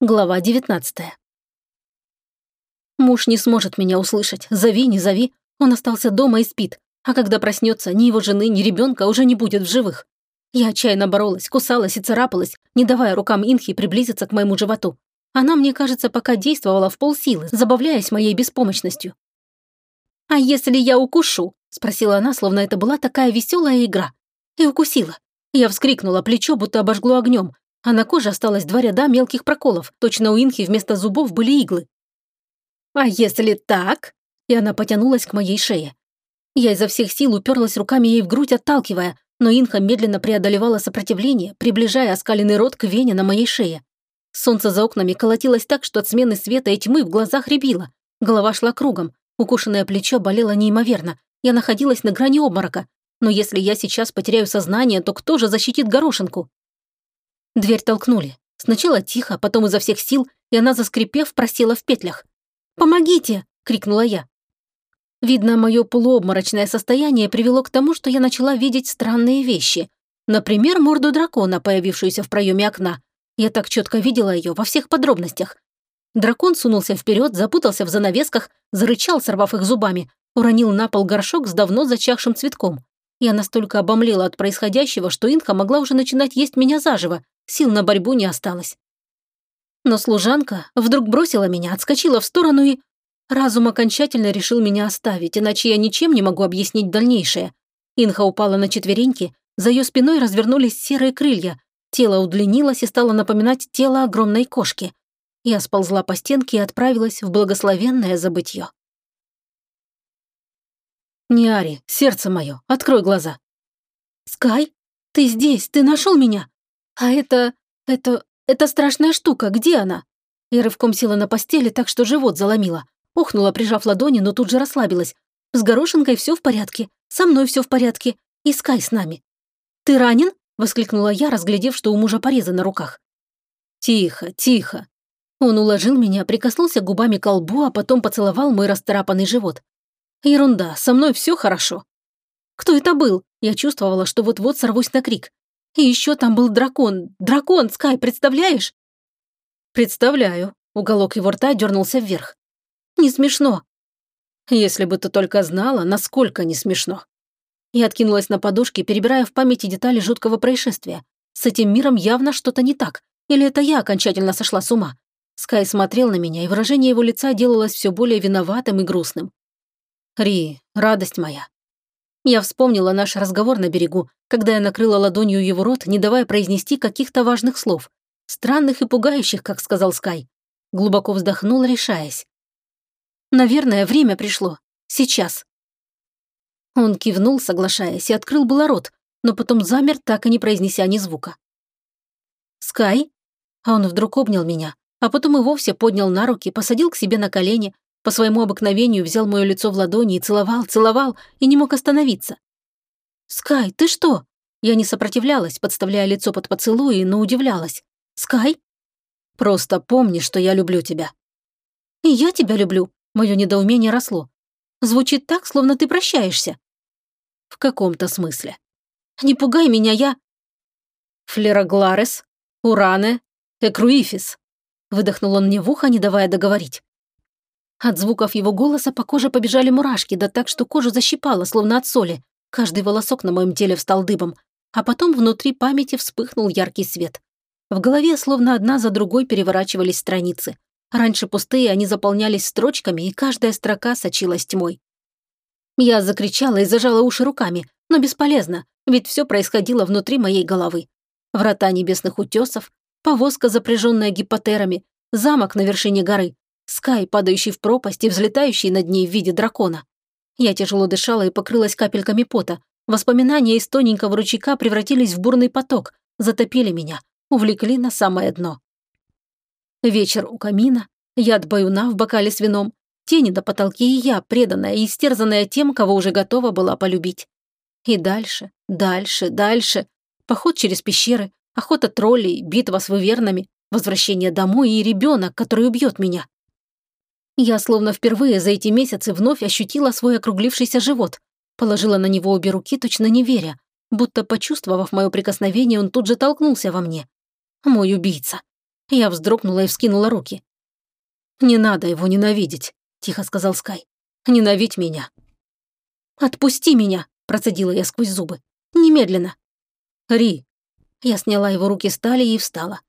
Глава 19 Муж не сможет меня услышать. Зови, не зови. Он остался дома и спит. А когда проснется, ни его жены, ни ребенка уже не будет в живых. Я отчаянно боролась, кусалась и царапалась, не давая рукам Инхи приблизиться к моему животу. Она, мне кажется, пока действовала в полсилы, забавляясь моей беспомощностью. «А если я укушу?» – спросила она, словно это была такая веселая игра. И укусила. Я вскрикнула, плечо будто обожгло огнем, а на коже осталось два ряда мелких проколов. Точно у Инхи вместо зубов были иглы. «А если так?» И она потянулась к моей шее. Я изо всех сил уперлась руками ей в грудь, отталкивая, но Инха медленно преодолевала сопротивление, приближая оскаленный рот к вене на моей шее. Солнце за окнами колотилось так, что от смены света и тьмы в глазах рябило. Голова шла кругом, укушенное плечо болело неимоверно. Я находилась на грани обморока. Но если я сейчас потеряю сознание, то кто же защитит горошинку? Дверь толкнули. Сначала тихо, потом изо всех сил, и она, заскрипев, просела в петлях. «Помогите!» — крикнула я. Видно, мое полуобморочное состояние привело к тому, что я начала видеть странные вещи. Например, морду дракона, появившуюся в проеме окна. Я так четко видела ее во всех подробностях. Дракон сунулся вперед, запутался в занавесках, зарычал, сорвав их зубами, уронил на пол горшок с давно зачахшим цветком. Я настолько обомлела от происходящего, что Инха могла уже начинать есть меня заживо, Сил на борьбу не осталось. Но служанка вдруг бросила меня, отскочила в сторону и... Разум окончательно решил меня оставить, иначе я ничем не могу объяснить дальнейшее. Инха упала на четвереньки, за ее спиной развернулись серые крылья, тело удлинилось и стало напоминать тело огромной кошки. Я сползла по стенке и отправилась в благословенное забытье. «Ниари, сердце мое, открой глаза!» «Скай, ты здесь, ты нашел меня?» «А это... это... это страшная штука, где она?» Я рывком села на постели, так что живот заломила. Охнула, прижав ладони, но тут же расслабилась. «С горошинкой все в порядке, со мной все в порядке, и Скай с нами». «Ты ранен?» — воскликнула я, разглядев, что у мужа порезы на руках. «Тихо, тихо». Он уложил меня, прикоснулся губами к лбу, а потом поцеловал мой расцарапанный живот. «Ерунда, со мной все хорошо». «Кто это был?» Я чувствовала, что вот-вот сорвусь на крик. И еще там был дракон. Дракон, Скай, представляешь? Представляю. Уголок его рта дернулся вверх. Не смешно. Если бы ты только знала, насколько не смешно. Я откинулась на подушке, перебирая в памяти детали жуткого происшествия. С этим миром явно что-то не так. Или это я окончательно сошла с ума? Скай смотрел на меня, и выражение его лица делалось все более виноватым и грустным. «Ри, радость моя, я вспомнила наш разговор на берегу, когда я накрыла ладонью его рот, не давая произнести каких-то важных слов. Странных и пугающих, как сказал Скай. Глубоко вздохнула, решаясь. «Наверное, время пришло. Сейчас». Он кивнул, соглашаясь, и открыл было рот, но потом замер, так и не произнеся ни звука. «Скай?» А он вдруг обнял меня, а потом и вовсе поднял на руки, посадил к себе на колени, по своему обыкновению взял мое лицо в ладони и целовал, целовал, и не мог остановиться. «Скай, ты что?» Я не сопротивлялась, подставляя лицо под поцелуи, но удивлялась. «Скай?» «Просто помни, что я люблю тебя». «И я тебя люблю», — мое недоумение росло. «Звучит так, словно ты прощаешься». «В каком-то смысле». «Не пугай меня, я...» «Флерогларес, Уране, Экруифис», — выдохнул он мне в ухо, не давая договорить. От звуков его голоса по коже побежали мурашки, да так, что кожу защипало, словно от соли. Каждый волосок на моем теле встал дыбом. А потом внутри памяти вспыхнул яркий свет. В голове словно одна за другой переворачивались страницы. Раньше пустые они заполнялись строчками, и каждая строка сочилась тьмой. Я закричала и зажала уши руками, но бесполезно, ведь все происходило внутри моей головы. Врата небесных утесов, повозка, запряженная гипотерами, замок на вершине горы, Скай, падающий в пропасть и взлетающий над ней в виде дракона. Я тяжело дышала и покрылась капельками пота. Воспоминания из тоненького ручейка превратились в бурный поток, затопили меня, увлекли на самое дно. Вечер у камина, яд баюна в бокале с вином, тени до потолки и я, преданная и истерзанная тем, кого уже готова была полюбить. И дальше, дальше, дальше. Поход через пещеры, охота троллей, битва с вывернами, возвращение домой и ребенок, который убьет меня. Я словно впервые за эти месяцы вновь ощутила свой округлившийся живот. Положила на него обе руки, точно не веря. Будто почувствовав мое прикосновение, он тут же толкнулся во мне. Мой убийца. Я вздрогнула и вскинула руки. «Не надо его ненавидеть», – тихо сказал Скай. «Ненавидь меня». «Отпусти меня», – процедила я сквозь зубы. «Немедленно». «Ри». Я сняла его руки с талии и встала.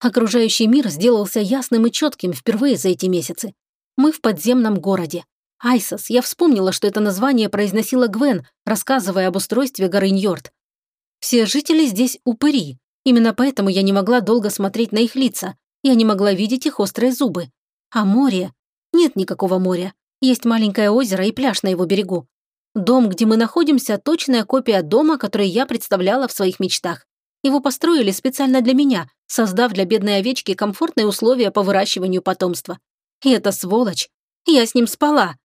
Окружающий мир сделался ясным и четким впервые за эти месяцы. Мы в подземном городе. Айсос, я вспомнила, что это название произносила Гвен, рассказывая об устройстве горы Ньорд. Все жители здесь упыри. Именно поэтому я не могла долго смотреть на их лица. Я не могла видеть их острые зубы. А море? Нет никакого моря. Есть маленькое озеро и пляж на его берегу. Дом, где мы находимся, точная копия дома, который я представляла в своих мечтах. Его построили специально для меня, создав для бедной овечки комфортные условия по выращиванию потомства. И это сволочь. Я с ним спала.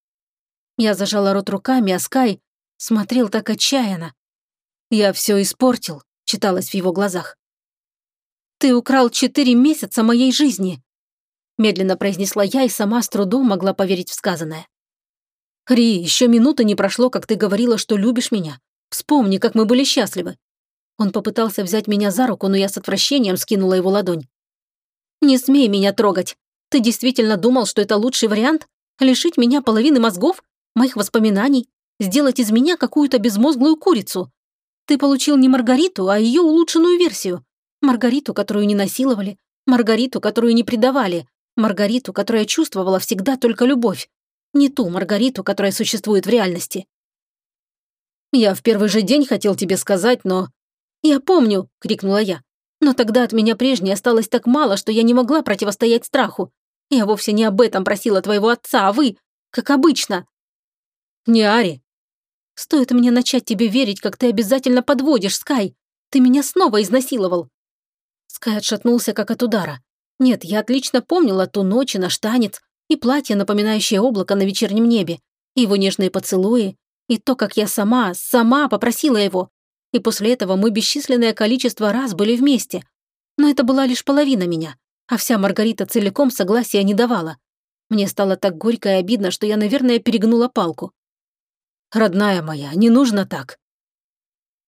Я зажала рот руками, а Скай смотрел так отчаянно. «Я все испортил», — читалось в его глазах. «Ты украл четыре месяца моей жизни», — медленно произнесла я и сама с трудом могла поверить в сказанное. «Ри, еще минуты не прошло, как ты говорила, что любишь меня. Вспомни, как мы были счастливы». Он попытался взять меня за руку, но я с отвращением скинула его ладонь. «Не смей меня трогать. Ты действительно думал, что это лучший вариант? Лишить меня половины мозгов? моих воспоминаний, сделать из меня какую-то безмозглую курицу. Ты получил не Маргариту, а ее улучшенную версию. Маргариту, которую не насиловали, Маргариту, которую не предавали, Маргариту, которая чувствовала всегда только любовь. Не ту Маргариту, которая существует в реальности. «Я в первый же день хотел тебе сказать, но...» «Я помню!» — крикнула я. «Но тогда от меня прежней осталось так мало, что я не могла противостоять страху. Я вовсе не об этом просила твоего отца, а вы, как обычно, не Ари. Стоит мне начать тебе верить, как ты обязательно подводишь, Скай. Ты меня снова изнасиловал. Скай отшатнулся, как от удара. Нет, я отлично помнила ту ночь и наш танец, и платье, напоминающее облако на вечернем небе, и его нежные поцелуи, и то, как я сама, сама попросила его. И после этого мы бесчисленное количество раз были вместе. Но это была лишь половина меня, а вся Маргарита целиком согласия не давала. Мне стало так горько и обидно, что я, наверное, перегнула палку. Родная моя, не нужно так».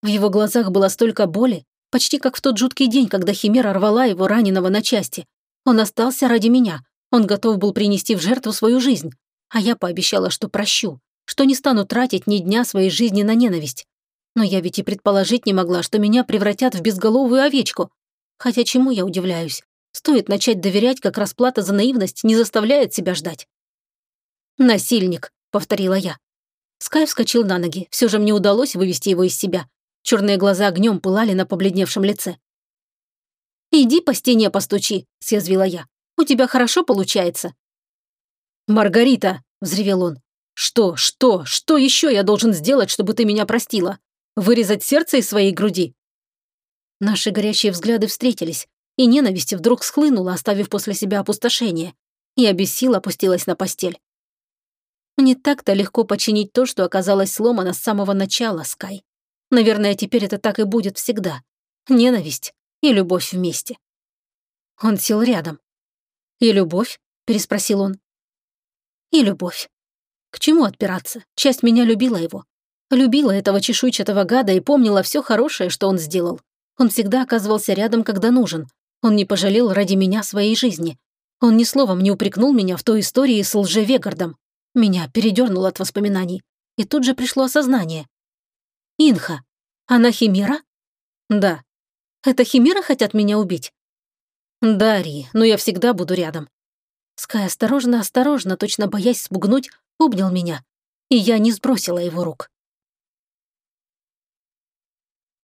В его глазах было столько боли, почти как в тот жуткий день, когда Химера рвала его раненого на части. Он остался ради меня, он готов был принести в жертву свою жизнь, а я пообещала, что прощу, что не стану тратить ни дня своей жизни на ненависть. Но я ведь и предположить не могла, что меня превратят в безголовую овечку. Хотя чему я удивляюсь? Стоит начать доверять, как расплата за наивность не заставляет себя ждать. «Насильник», — повторила я. Скай вскочил на ноги. Все же мне удалось вывести его из себя. Черные глаза огнем пылали на побледневшем лице. «Иди по стене постучи», — съязвила я. «У тебя хорошо получается». «Маргарита!» — взревел он. «Что, что, что еще я должен сделать, чтобы ты меня простила? Вырезать сердце из своей груди?» Наши горящие взгляды встретились, и ненависть вдруг схлынула, оставив после себя опустошение. Я без сил опустилась на постель. Не так-то легко починить то, что оказалось сломано с самого начала, Скай. Наверное, теперь это так и будет всегда. Ненависть и любовь вместе. Он сел рядом. «И любовь?» – переспросил он. «И любовь. К чему отпираться? Часть меня любила его. Любила этого чешуйчатого гада и помнила все хорошее, что он сделал. Он всегда оказывался рядом, когда нужен. Он не пожалел ради меня своей жизни. Он ни словом не упрекнул меня в той истории с лжевегардом. Меня передернуло от воспоминаний, и тут же пришло осознание. «Инха, она химера?» «Да». «Это химера хотят меня убить?» «Да, Ри, но я всегда буду рядом». Скай осторожно-осторожно, точно боясь спугнуть, обнял меня, и я не сбросила его рук.